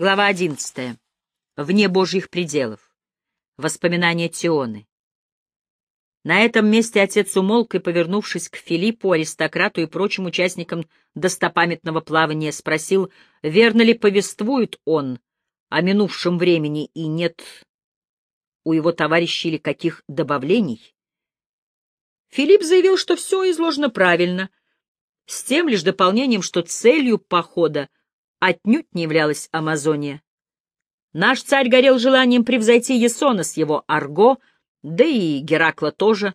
Глава одиннадцатая. Вне Божьих пределов. Воспоминания Тионы. На этом месте отец умолк и, повернувшись к Филиппу, аристократу и прочим участникам достопамятного плавания, спросил, верно ли повествует он о минувшем времени и нет у его товарищей или каких добавлений. Филипп заявил, что все изложено правильно, с тем лишь дополнением, что целью похода отнюдь не являлась Амазония. Наш царь горел желанием превзойти Есона с его Арго, да и Геракла тоже.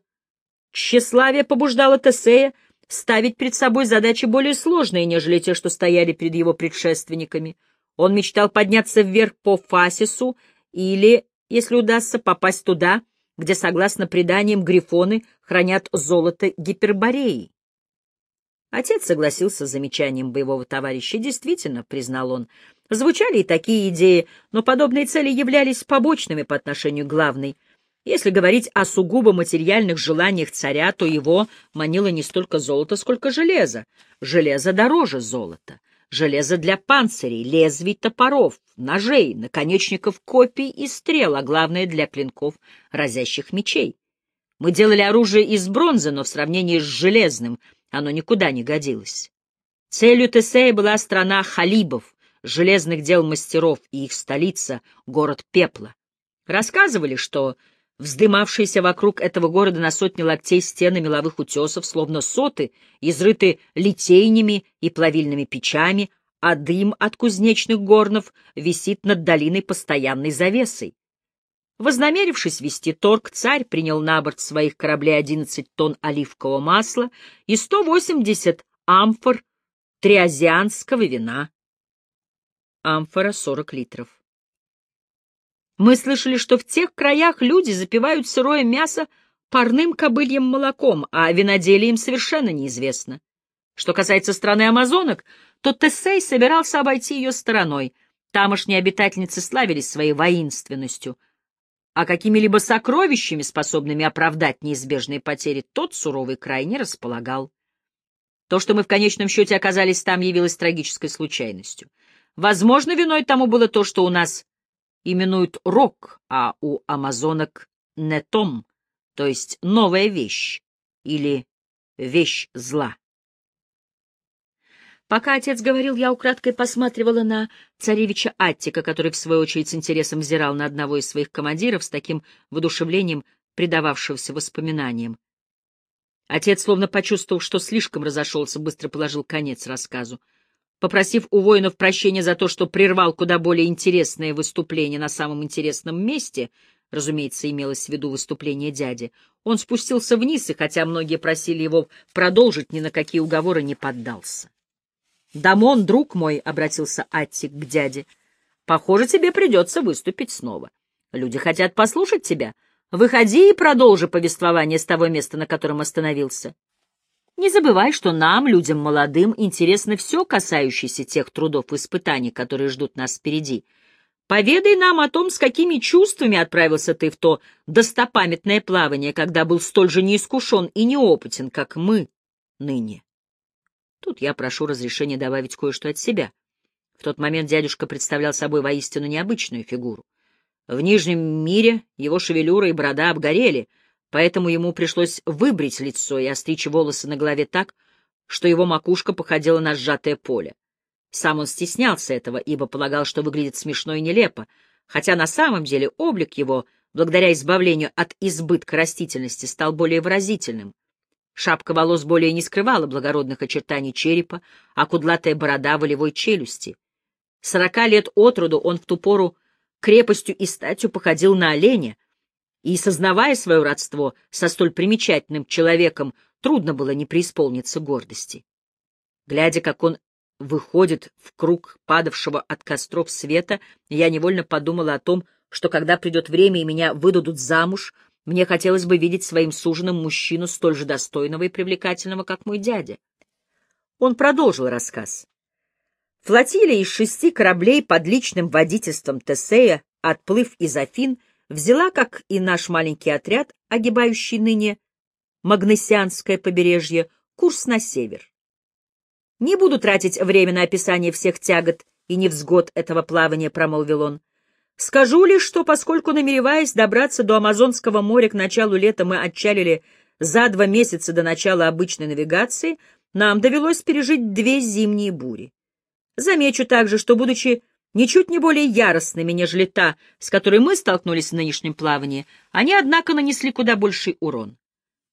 Тщеславие побуждало Тесея ставить перед собой задачи более сложные, нежели те, что стояли перед его предшественниками. Он мечтал подняться вверх по Фасису или, если удастся, попасть туда, где, согласно преданиям, грифоны хранят золото Гипербореи. Отец согласился с замечанием боевого товарища. Действительно, признал он, звучали и такие идеи, но подобные цели являлись побочными по отношению к главной. Если говорить о сугубо материальных желаниях царя, то его манило не столько золото, сколько железо. Железо дороже золота. Железо для панцирей, лезвий топоров, ножей, наконечников копий и стрел, а главное — для клинков, разящих мечей. Мы делали оружие из бронзы, но в сравнении с железным — оно никуда не годилось. Целью Тесея была страна халибов, железных дел мастеров и их столица — город Пепла. Рассказывали, что вздымавшиеся вокруг этого города на сотни локтей стены меловых утесов, словно соты, изрыты литейнями и плавильными печами, а дым от кузнечных горнов висит над долиной постоянной завесой. Вознамерившись вести торг, царь принял на борт своих кораблей 11 тонн оливкового масла и 180 амфор триазианского вина. Амфора — 40 литров. Мы слышали, что в тех краях люди запивают сырое мясо парным кобыльем молоком, а виноделие им совершенно неизвестно. Что касается страны амазонок, то Тесей собирался обойти ее стороной. Тамошние обитательницы славились своей воинственностью — а какими-либо сокровищами, способными оправдать неизбежные потери, тот суровый край не располагал. То, что мы в конечном счете оказались там, явилось трагической случайностью. Возможно, виной тому было то, что у нас именуют рок, а у амазонок — нетом, то есть новая вещь или вещь зла. Пока отец говорил, я украдкой посматривала на царевича Аттика, который, в свою очередь, с интересом взирал на одного из своих командиров с таким воодушевлением, предававшегося воспоминаниям. Отец, словно почувствовал, что слишком разошелся, быстро положил конец рассказу. Попросив у воинов прощения за то, что прервал куда более интересное выступление на самом интересном месте, разумеется, имелось в виду выступление дяди, он спустился вниз, и хотя многие просили его продолжить, ни на какие уговоры не поддался. «Дамон, друг мой», — обратился Аттик к дяде, — «похоже, тебе придется выступить снова. Люди хотят послушать тебя. Выходи и продолжи повествование с того места, на котором остановился. Не забывай, что нам, людям молодым, интересно все, касающееся тех трудов и испытаний, которые ждут нас впереди. Поведай нам о том, с какими чувствами отправился ты в то достопамятное плавание, когда был столь же неискушен и неопытен, как мы ныне. Тут я прошу разрешения добавить кое-что от себя. В тот момент дядюшка представлял собой воистину необычную фигуру. В Нижнем мире его шевелюра и борода обгорели, поэтому ему пришлось выбрить лицо и остричь волосы на голове так, что его макушка походила на сжатое поле. Сам он стеснялся этого, ибо полагал, что выглядит смешно и нелепо, хотя на самом деле облик его, благодаря избавлению от избытка растительности, стал более выразительным. Шапка волос более не скрывала благородных очертаний черепа, а кудлатая борода волевой челюсти. Сорока лет от роду он в ту пору крепостью и статью походил на оленя, и, сознавая свое родство со столь примечательным человеком, трудно было не преисполниться гордости. Глядя, как он выходит в круг падавшего от костров света, я невольно подумала о том, что когда придет время и меня выдадут замуж, мне хотелось бы видеть своим суженым мужчину столь же достойного и привлекательного, как мой дядя. Он продолжил рассказ. Флотилия из шести кораблей под личным водительством Тесея, отплыв из Афин, взяла, как и наш маленький отряд, огибающий ныне Магнесианское побережье, курс на север. Не буду тратить время на описание всех тягот и невзгод этого плавания, — промолвил он. Скажу лишь, что поскольку, намереваясь добраться до Амазонского моря к началу лета, мы отчалили за два месяца до начала обычной навигации, нам довелось пережить две зимние бури. Замечу также, что, будучи ничуть не более яростными, нежели та, с которой мы столкнулись в нынешнем плавании, они, однако, нанесли куда больший урон.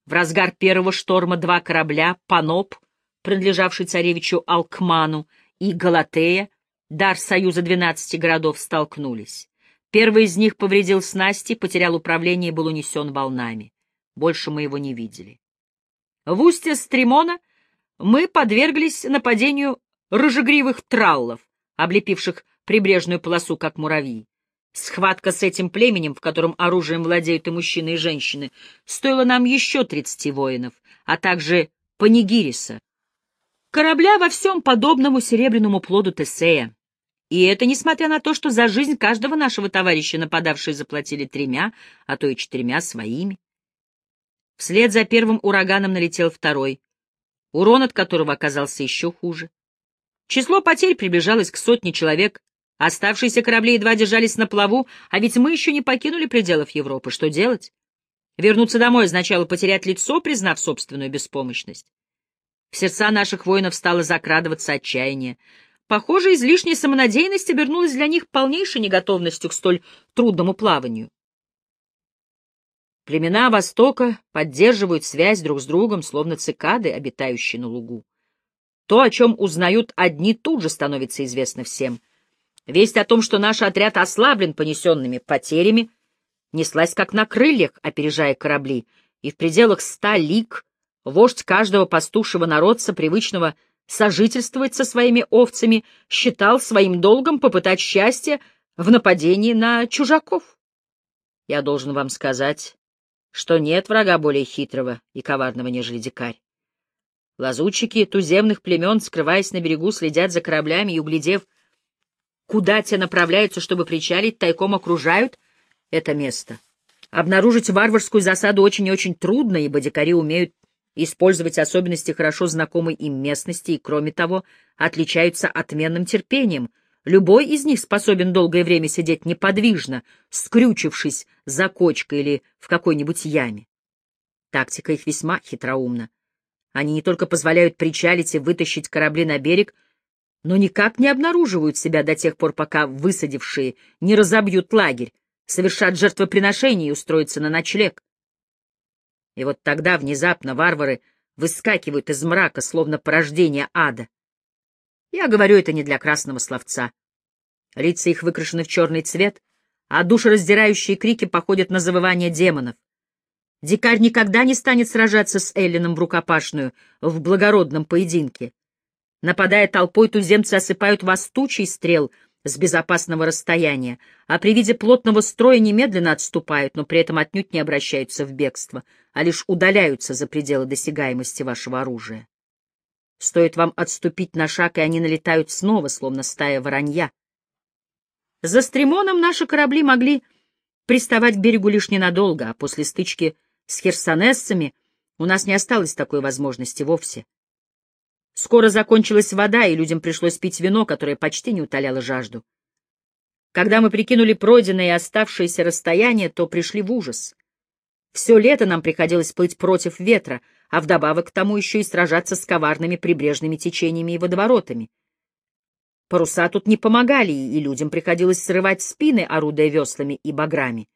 В разгар первого шторма два корабля «Паноп», принадлежавший царевичу Алкману, и «Галатея», дар союза двенадцати городов, столкнулись. Первый из них повредил снасти, потерял управление и был унесен волнами. Больше мы его не видели. В устье Стримона мы подверглись нападению рыжегривых траллов, облепивших прибрежную полосу, как муравьи. Схватка с этим племенем, в котором оружием владеют и мужчины, и женщины, стоила нам еще тридцати воинов, а также панигириса, корабля во всем подобному серебряному плоду Тесея. И это несмотря на то, что за жизнь каждого нашего товарища нападавшие заплатили тремя, а то и четырьмя своими. Вслед за первым ураганом налетел второй, урон от которого оказался еще хуже. Число потерь приближалось к сотне человек, оставшиеся корабли едва держались на плаву, а ведь мы еще не покинули пределов Европы. Что делать? Вернуться домой означало потерять лицо, признав собственную беспомощность. В сердца наших воинов стало закрадываться отчаяние. Похоже, излишняя самонадеянность обернулась для них полнейшей неготовностью к столь трудному плаванию. Племена Востока поддерживают связь друг с другом, словно цикады, обитающие на лугу. То, о чем узнают одни, тут же становится известно всем. Весть о том, что наш отряд ослаблен понесенными потерями, неслась как на крыльях, опережая корабли, и в пределах ста лиг вождь каждого пастушего народца, привычного сожительствовать со своими овцами, считал своим долгом попытать счастье в нападении на чужаков. Я должен вам сказать, что нет врага более хитрого и коварного, нежели дикарь. Лазутчики туземных племен, скрываясь на берегу, следят за кораблями и, углядев, куда те направляются, чтобы причалить, тайком окружают это место. Обнаружить варварскую засаду очень и очень трудно, ибо дикари умеют использовать особенности хорошо знакомой им местности и, кроме того, отличаются отменным терпением, Любой из них способен долгое время сидеть неподвижно, скрючившись за кочкой или в какой-нибудь яме. Тактика их весьма хитроумна. Они не только позволяют причалить и вытащить корабли на берег, но никак не обнаруживают себя до тех пор, пока высадившие не разобьют лагерь, совершат жертвоприношение и устроятся на ночлег. И вот тогда внезапно варвары выскакивают из мрака, словно порождение ада. Я говорю это не для красного словца. Лица их выкрашены в черный цвет, а душераздирающие крики походят на завывание демонов. Дикарь никогда не станет сражаться с Эллином в рукопашную, в благородном поединке. Нападая толпой, туземцы осыпают вас тучей стрел с безопасного расстояния, а при виде плотного строя немедленно отступают, но при этом отнюдь не обращаются в бегство, а лишь удаляются за пределы досягаемости вашего оружия. Стоит вам отступить на шаг, и они налетают снова, словно стая воронья. За стремоном наши корабли могли приставать к берегу лишь ненадолго, а после стычки с херсонессами у нас не осталось такой возможности вовсе. Скоро закончилась вода, и людям пришлось пить вино, которое почти не утоляло жажду. Когда мы прикинули пройденное и оставшееся расстояние, то пришли в ужас. Все лето нам приходилось плыть против ветра, а вдобавок к тому еще и сражаться с коварными прибрежными течениями и водоворотами. Паруса тут не помогали, и людям приходилось срывать спины, орудуя веслами и баграми.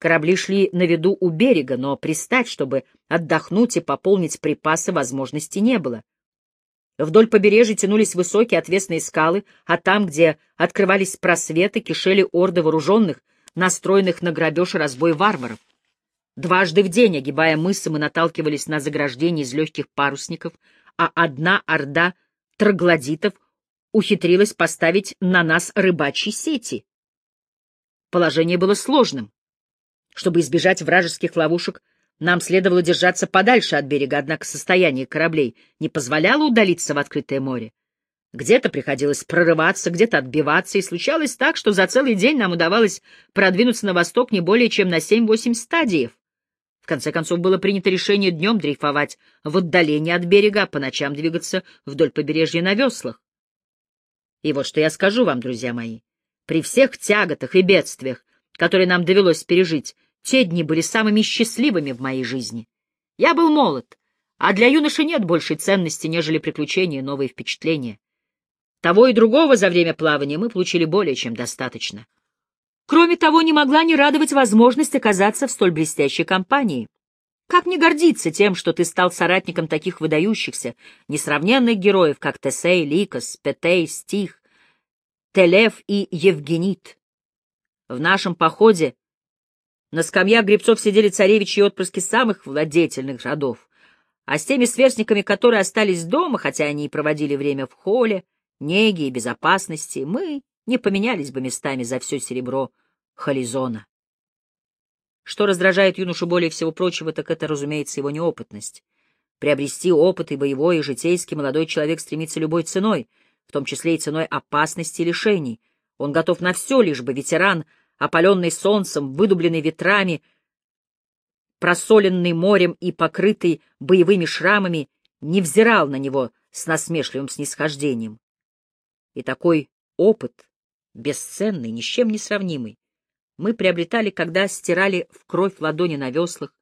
Корабли шли на виду у берега, но пристать, чтобы отдохнуть и пополнить припасы, возможности не было. Вдоль побережья тянулись высокие отвесные скалы, а там, где открывались просветы, кишели орды вооруженных, настроенных на грабеж и разбой варваров. Дважды в день, огибая мысы, мы наталкивались на заграждение из легких парусников, а одна орда троглодитов ухитрилась поставить на нас рыбачьи сети. Положение было сложным. Чтобы избежать вражеских ловушек, нам следовало держаться подальше от берега, однако состояние кораблей не позволяло удалиться в открытое море. Где-то приходилось прорываться, где-то отбиваться, и случалось так, что за целый день нам удавалось продвинуться на восток не более чем на семь-восемь стадиев. В конце концов, было принято решение днем дрейфовать в отдалении от берега, а по ночам двигаться вдоль побережья на веслах. И вот что я скажу вам, друзья мои. При всех тяготах и бедствиях, которые нам довелось пережить, те дни были самыми счастливыми в моей жизни. Я был молод, а для юноши нет большей ценности, нежели приключения и новые впечатления. Того и другого за время плавания мы получили более чем достаточно. Кроме того, не могла не радовать возможность оказаться в столь блестящей компании. Как не гордиться тем, что ты стал соратником таких выдающихся, несравненных героев, как Тесей, Ликос, Петей, Стих, Телев и Евгенит? В нашем походе на скамьях гребцов сидели царевичи и отпрыски самых владетельных родов, а с теми сверстниками, которые остались дома, хотя они и проводили время в холле, неги и безопасности, мы не поменялись бы местами за все серебро Хализона. Что раздражает юношу более всего прочего, так это, разумеется, его неопытность. Приобрести опыт и боевой, и житейский молодой человек стремится любой ценой, в том числе и ценой опасности и лишений. Он готов на все, лишь бы ветеран, опаленный солнцем, выдубленный ветрами, просоленный морем и покрытый боевыми шрамами, не взирал на него с насмешливым снисхождением. И такой опыт, бесценный, ни с чем не сравнимый, мы приобретали, когда стирали в кровь ладони на веслах,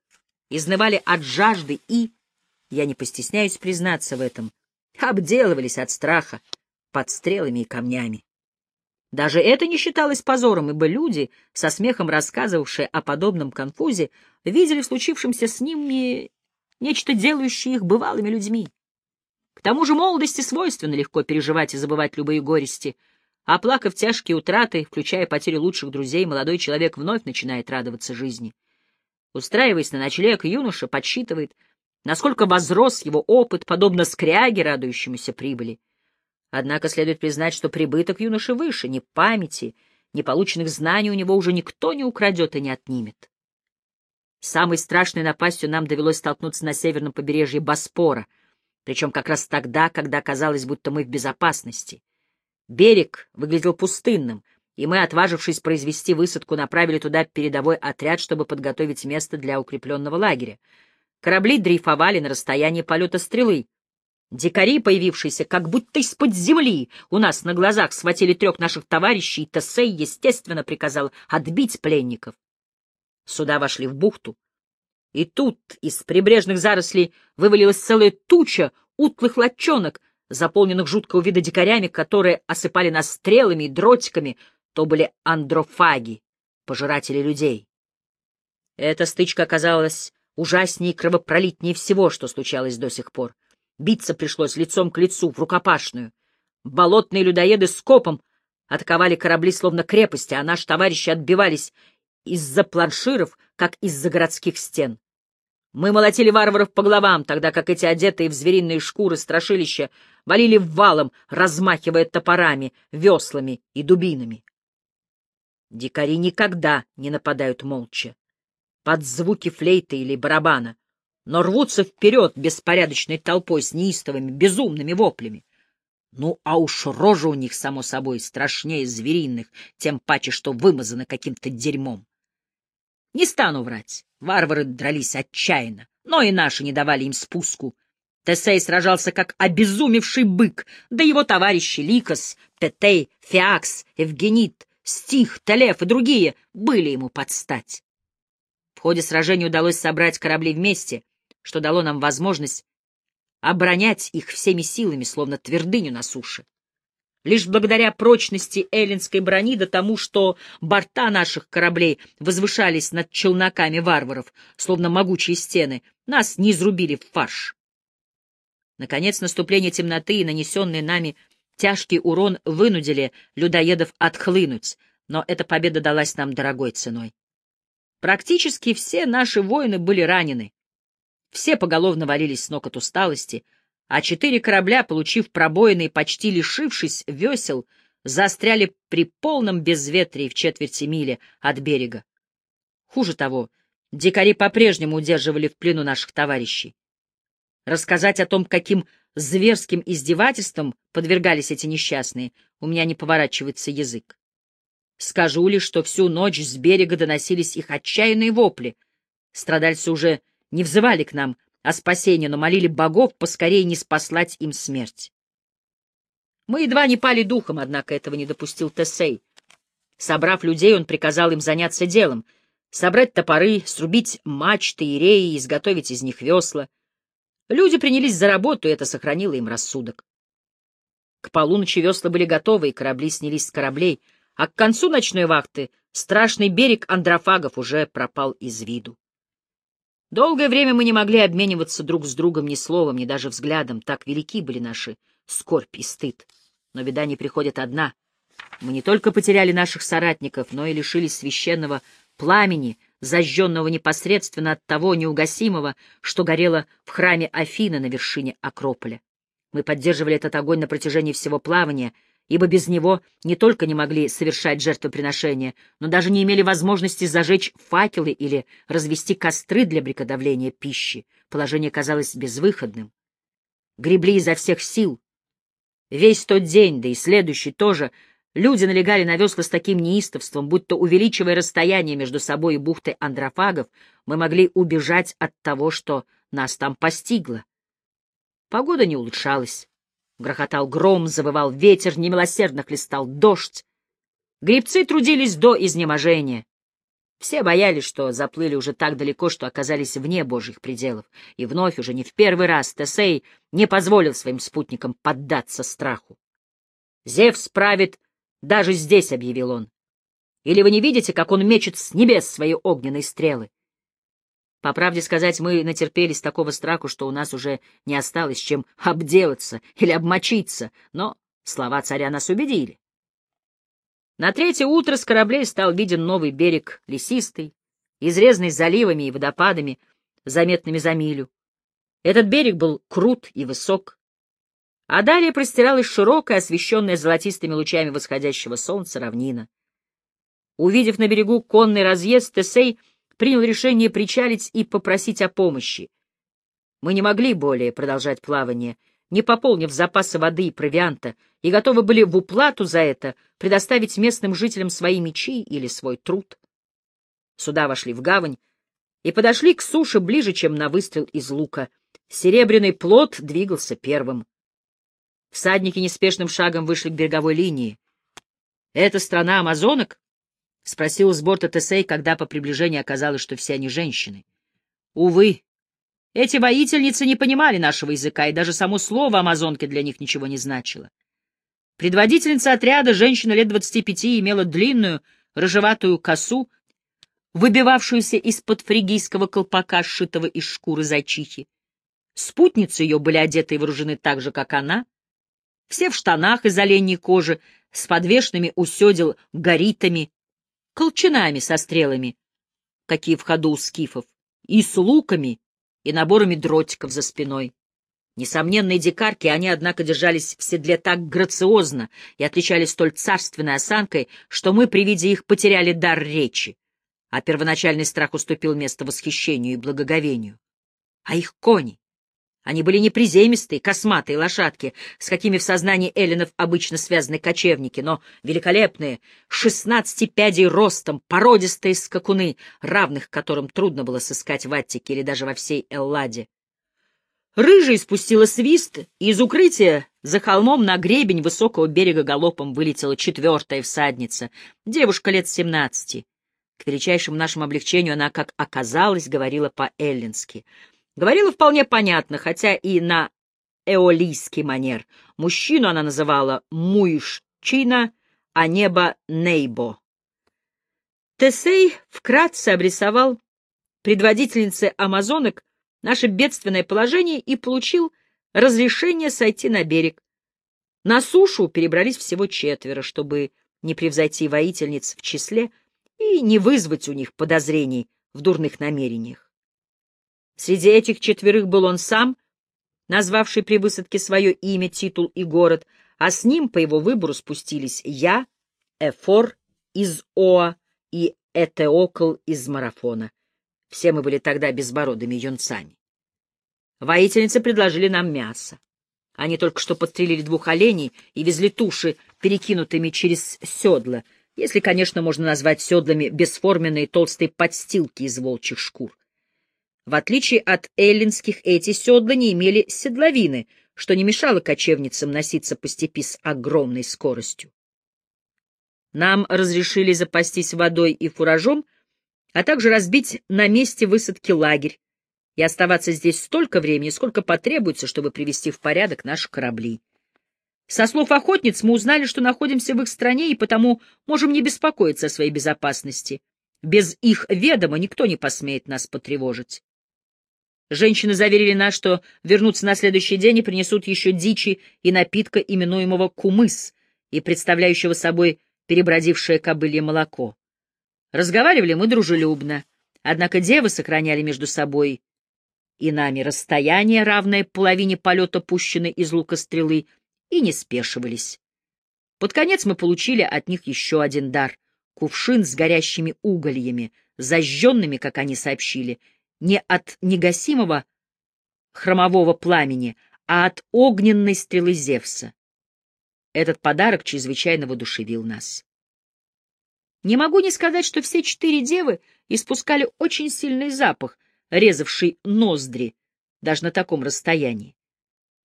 изнывали от жажды и, я не постесняюсь признаться в этом, обделывались от страха под стрелами и камнями. Даже это не считалось позором, ибо люди, со смехом рассказывавшие о подобном конфузе, видели в случившемся с ними нечто делающее их бывалыми людьми. К тому же молодости свойственно легко переживать и забывать любые горести. Оплакав тяжкие утраты, включая потерю лучших друзей, молодой человек вновь начинает радоваться жизни. Устраиваясь на ночлег, юноша подсчитывает, насколько возрос его опыт, подобно скряге, радующемуся прибыли. Однако следует признать, что прибыток юноши выше, ни памяти, ни полученных знаний у него уже никто не украдет и не отнимет. Самой страшной напастью нам довелось столкнуться на северном побережье Боспора — причем как раз тогда, когда казалось, будто мы в безопасности. Берег выглядел пустынным, и мы, отважившись произвести высадку, направили туда передовой отряд, чтобы подготовить место для укрепленного лагеря. Корабли дрейфовали на расстоянии полета стрелы. Дикари, появившиеся как будто из-под земли, у нас на глазах схватили трех наших товарищей, и Тесей, естественно, приказал отбить пленников. Сюда вошли в бухту, и тут из прибрежных зарослей вывалилась целая туча утлых латчонок, заполненных жуткого вида дикарями, которые осыпали нас стрелами и дротиками, то были андрофаги, пожиратели людей. Эта стычка оказалась ужаснее и кровопролитнее всего, что случалось до сих пор. Биться пришлось лицом к лицу, в рукопашную. Болотные людоеды с копом атаковали корабли словно крепости, а наши товарищи отбивались из-за планширов, как из-за городских стен. Мы молотили варваров по головам, тогда как эти одетые в звериные шкуры страшилища валили валом, размахивая топорами, веслами и дубинами. Дикари никогда не нападают молча, под звуки флейты или барабана, но рвутся вперед беспорядочной толпой с неистовыми, безумными воплями. Ну, а уж рожа у них, само собой, страшнее звериных, тем паче, что вымазаны каким-то дерьмом. Не стану врать, варвары дрались отчаянно, но и наши не давали им спуску. Тесей сражался как обезумевший бык, да его товарищи Ликос, Петей, Фиакс, Евгенит, Стих, Телеф и другие были ему под стать. В ходе сражения удалось собрать корабли вместе, что дало нам возможность оборонять их всеми силами, словно твердыню на суше. Лишь благодаря прочности эллинской брони да тому, что борта наших кораблей возвышались над челноками варваров, словно могучие стены, нас не изрубили в фарш. Наконец, наступление темноты и нанесенный нами тяжкий урон вынудили людоедов отхлынуть, но эта победа далась нам дорогой ценой. Практически все наши воины были ранены. Все поголовно валились с ног от усталости — а четыре корабля, получив пробоины и почти лишившись весел, застряли при полном безветрии в четверти мили от берега. Хуже того, дикари по-прежнему удерживали в плену наших товарищей. Рассказать о том, каким зверским издевательством подвергались эти несчастные, у меня не поворачивается язык. Скажу лишь, что всю ночь с берега доносились их отчаянные вопли. Страдальцы уже не взывали к нам, о спасении, но молили богов поскорее не спаслать им смерть. Мы едва не пали духом, однако этого не допустил Тесей. Собрав людей, он приказал им заняться делом — собрать топоры, срубить мачты и реи, изготовить из них весла. Люди принялись за работу, и это сохранило им рассудок. К полуночи весла были готовы, и корабли снялись с кораблей, а к концу ночной вахты страшный берег андрофагов уже пропал из виду. Долгое время мы не могли обмениваться друг с другом ни словом, ни даже взглядом, так велики были наши скорбь и стыд. Но беда не приходит одна. Мы не только потеряли наших соратников, но и лишились священного пламени, зажженного непосредственно от того неугасимого, что горело в храме Афины на вершине Акрополя. Мы поддерживали этот огонь на протяжении всего плавания, ибо без него не только не могли совершать жертвоприношения, но даже не имели возможности зажечь факелы или развести костры для приготовления пищи. Положение казалось безвыходным. Гребли изо всех сил. Весь тот день, да и следующий тоже, люди налегали на весла с таким неистовством, будто, увеличивая расстояние между собой и бухтой андрофагов, мы могли убежать от того, что нас там постигло. Погода не улучшалась. Грохотал гром, завывал ветер, немилосердно хлестал дождь. Грибцы трудились до изнеможения. Все боялись, что заплыли уже так далеко, что оказались вне божьих пределов. И вновь, уже не в первый раз, Тесей не позволил своим спутникам поддаться страху. «Зевс правит даже здесь», — объявил он. «Или вы не видите, как он мечет с небес свои огненные стрелы? По правде сказать, мы натерпелись такого страху, что у нас уже не осталось чем обделаться или обмочиться, но слова царя нас убедили. На третье утро с кораблей стал виден новый берег, лесистый, изрезанный заливами и водопадами, заметными за милю. Этот берег был крут и высок, а далее простиралась широкая, освещенная золотистыми лучами восходящего солнца равнина. Увидев на берегу конный разъезд, Тесей принял решение причалить и попросить о помощи. Мы не могли более продолжать плавание, не пополнив запасы воды и провианта, и готовы были в уплату за это предоставить местным жителям свои мечи или свой труд. Суда вошли в гавань и подошли к суше ближе, чем на выстрел из лука. Серебряный плод двигался первым. Всадники неспешным шагом вышли к береговой линии. — Это страна амазонок? — спросил с борта Тесей, когда по приближении оказалось, что все они женщины. Увы, эти воительницы не понимали нашего языка, и даже само слово «амазонки» для них ничего не значило. Предводительница отряда, женщина лет двадцати пяти, имела длинную, рыжеватую косу, выбивавшуюся из-под фригийского колпака, сшитого из шкуры зайчихи. Спутницы ее были одеты и вооружены так же, как она, все в штанах из оленьей кожи, с подвешенными у горитами, колчанами со стрелами, какие в ходу у скифов, и с луками, и наборами дротиков за спиной. Несомненные дикарки, они, однако, держались в седле так грациозно и отличались столь царственной осанкой, что мы при виде их потеряли дар речи, а первоначальный страх уступил место восхищению и благоговению. А их кони! Они были не приземистые, косматые лошадки, с какими в сознании эллинов обычно связаны кочевники, но великолепные, шестнадцати пядей ростом, породистые скакуны, равных которым трудно было сыскать в Аттике или даже во всей Элладе. Рыжий спустила свист, и из укрытия за холмом на гребень высокого берега галопом вылетела четвертая всадница, девушка лет семнадцати. К величайшему нашему облегчению она, как оказалось, говорила по-эллински — Говорила вполне понятно, хотя и на эолийский манер. Мужчину она называла Муишчина, а небо — Нейбо. Тесей вкратце обрисовал предводительнице амазонок наше бедственное положение и получил разрешение сойти на берег. На сушу перебрались всего четверо, чтобы не превзойти воительниц в числе и не вызвать у них подозрений в дурных намерениях. Среди этих четверых был он сам, назвавший при высадке свое имя, титул и город, а с ним по его выбору спустились я, Эфор из Оа и Этеокл из Марафона. Все мы были тогда безбородыми юнцами. Воительницы предложили нам мясо. Они только что подстрелили двух оленей и везли туши, перекинутыми через седла, если, конечно, можно назвать седлами бесформенные толстые подстилки из волчьих шкур. В отличие от эллинских, эти седла не имели седловины, что не мешало кочевницам носиться по степи с огромной скоростью. Нам разрешили запастись водой и фуражом, а также разбить на месте высадки лагерь и оставаться здесь столько времени, сколько потребуется, чтобы привести в порядок наши корабли. Со слов охотниц мы узнали, что находимся в их стране и потому можем не беспокоиться о своей безопасности. Без их ведома никто не посмеет нас потревожить. Женщины заверили нас, что вернутся на следующий день и принесут еще дичи и напитка, именуемого кумыс, и представляющего собой перебродившее кобылье молоко. Разговаривали мы дружелюбно, однако девы сохраняли между собой и нами расстояние, равное половине полета пущенной из лука стрелы, и не спешивались. Под конец мы получили от них еще один дар — кувшин с горящими угольями, зажженными, как они сообщили, не от негасимого хромового пламени, а от огненной стрелы Зевса. Этот подарок чрезвычайно воодушевил нас. Не могу не сказать, что все четыре девы испускали очень сильный запах, резавший ноздри, даже на таком расстоянии.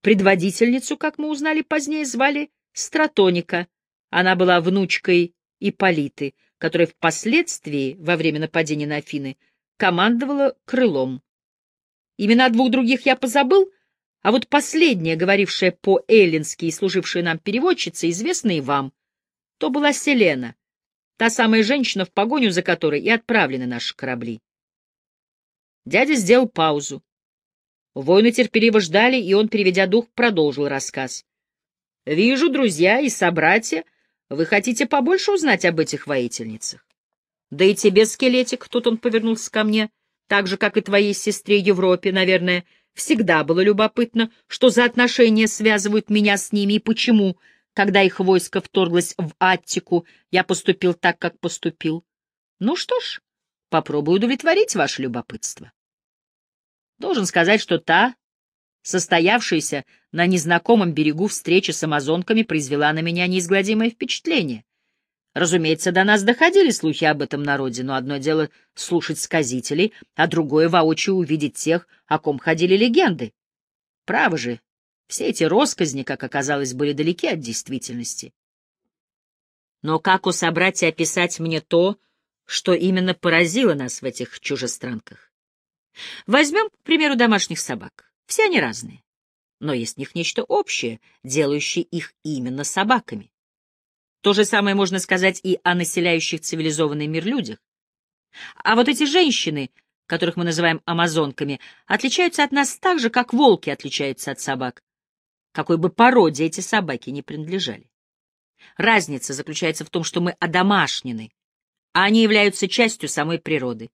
Предводительницу, как мы узнали позднее, звали Стратоника. Она была внучкой Иполиты, которая впоследствии, во время нападения на Афины, командовала крылом. Имена двух других я позабыл, а вот последняя, говорившая по-эллински и служившая нам переводчицей, известна и вам. То была Селена, та самая женщина, в погоню за которой и отправлены наши корабли. Дядя сделал паузу. Воины терпеливо ждали, и он, переведя дух, продолжил рассказ. — Вижу, друзья и собратья, вы хотите побольше узнать об этих воительницах. Да и тебе, скелетик, тут он повернулся ко мне, так же, как и твоей сестре Европе, наверное, всегда было любопытно, что за отношения связывают меня с ними и почему, когда их войско вторглось в Аттику, я поступил так, как поступил. Ну что ж, попробую удовлетворить ваше любопытство. Должен сказать, что та, состоявшаяся на незнакомом берегу встреча с амазонками, произвела на меня неизгладимое впечатление. Разумеется, до нас доходили слухи об этом народе, но одно дело слушать сказителей, а другое — воочию увидеть тех, о ком ходили легенды. Право же, все эти росказни, как оказалось, были далеки от действительности. Но как у собратья описать мне то, что именно поразило нас в этих чужестранках? Возьмем, к примеру, домашних собак. Все они разные, но есть в них нечто общее, делающее их именно собаками. То же самое можно сказать и о населяющих цивилизованный мир людях. А вот эти женщины, которых мы называем амазонками, отличаются от нас так же, как волки отличаются от собак, какой бы породе эти собаки не принадлежали. Разница заключается в том, что мы одомашнены, а они являются частью самой природы.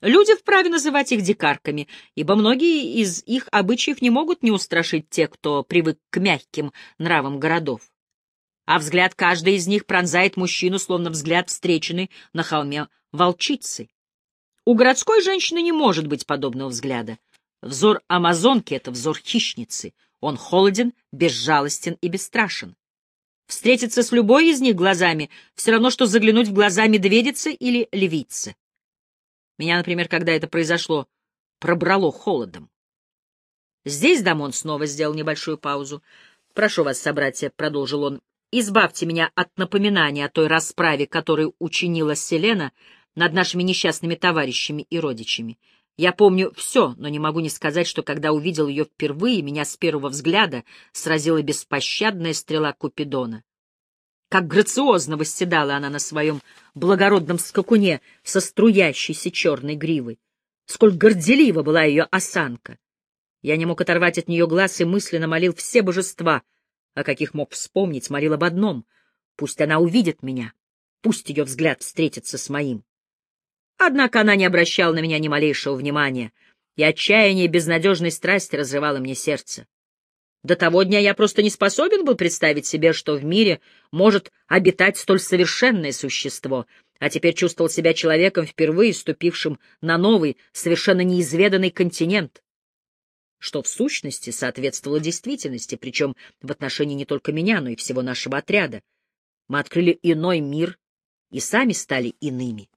Люди вправе называть их дикарками, ибо многие из их обычаев не могут не устрашить тех, кто привык к мягким нравам городов а взгляд каждой из них пронзает мужчину, словно взгляд встреченный на холме волчицы. У городской женщины не может быть подобного взгляда. Взор амазонки — это взор хищницы. Он холоден, безжалостен и бесстрашен. Встретиться с любой из них глазами — все равно, что заглянуть в глаза медведицы или левицы. Меня, например, когда это произошло, пробрало холодом. Здесь Дамон снова сделал небольшую паузу. «Прошу вас, собратья», — продолжил он, Избавьте меня от напоминания о той расправе, которую учинила Селена над нашими несчастными товарищами и родичами. Я помню все, но не могу не сказать, что когда увидел ее впервые, меня с первого взгляда сразила беспощадная стрела Купидона. Как грациозно восседала она на своем благородном скакуне со струящейся черной гривой. Сколь горделива была ее осанка. Я не мог оторвать от нее глаз и мысленно молил все божества — о каких мог вспомнить, молил об одном — пусть она увидит меня, пусть ее взгляд встретится с моим. Однако она не обращала на меня ни малейшего внимания, и отчаяние безнадежной страсти разрывало мне сердце. До того дня я просто не способен был представить себе, что в мире может обитать столь совершенное существо, а теперь чувствовал себя человеком, впервые ступившим на новый, совершенно неизведанный континент что в сущности соответствовало действительности, причем в отношении не только меня, но и всего нашего отряда. Мы открыли иной мир и сами стали иными.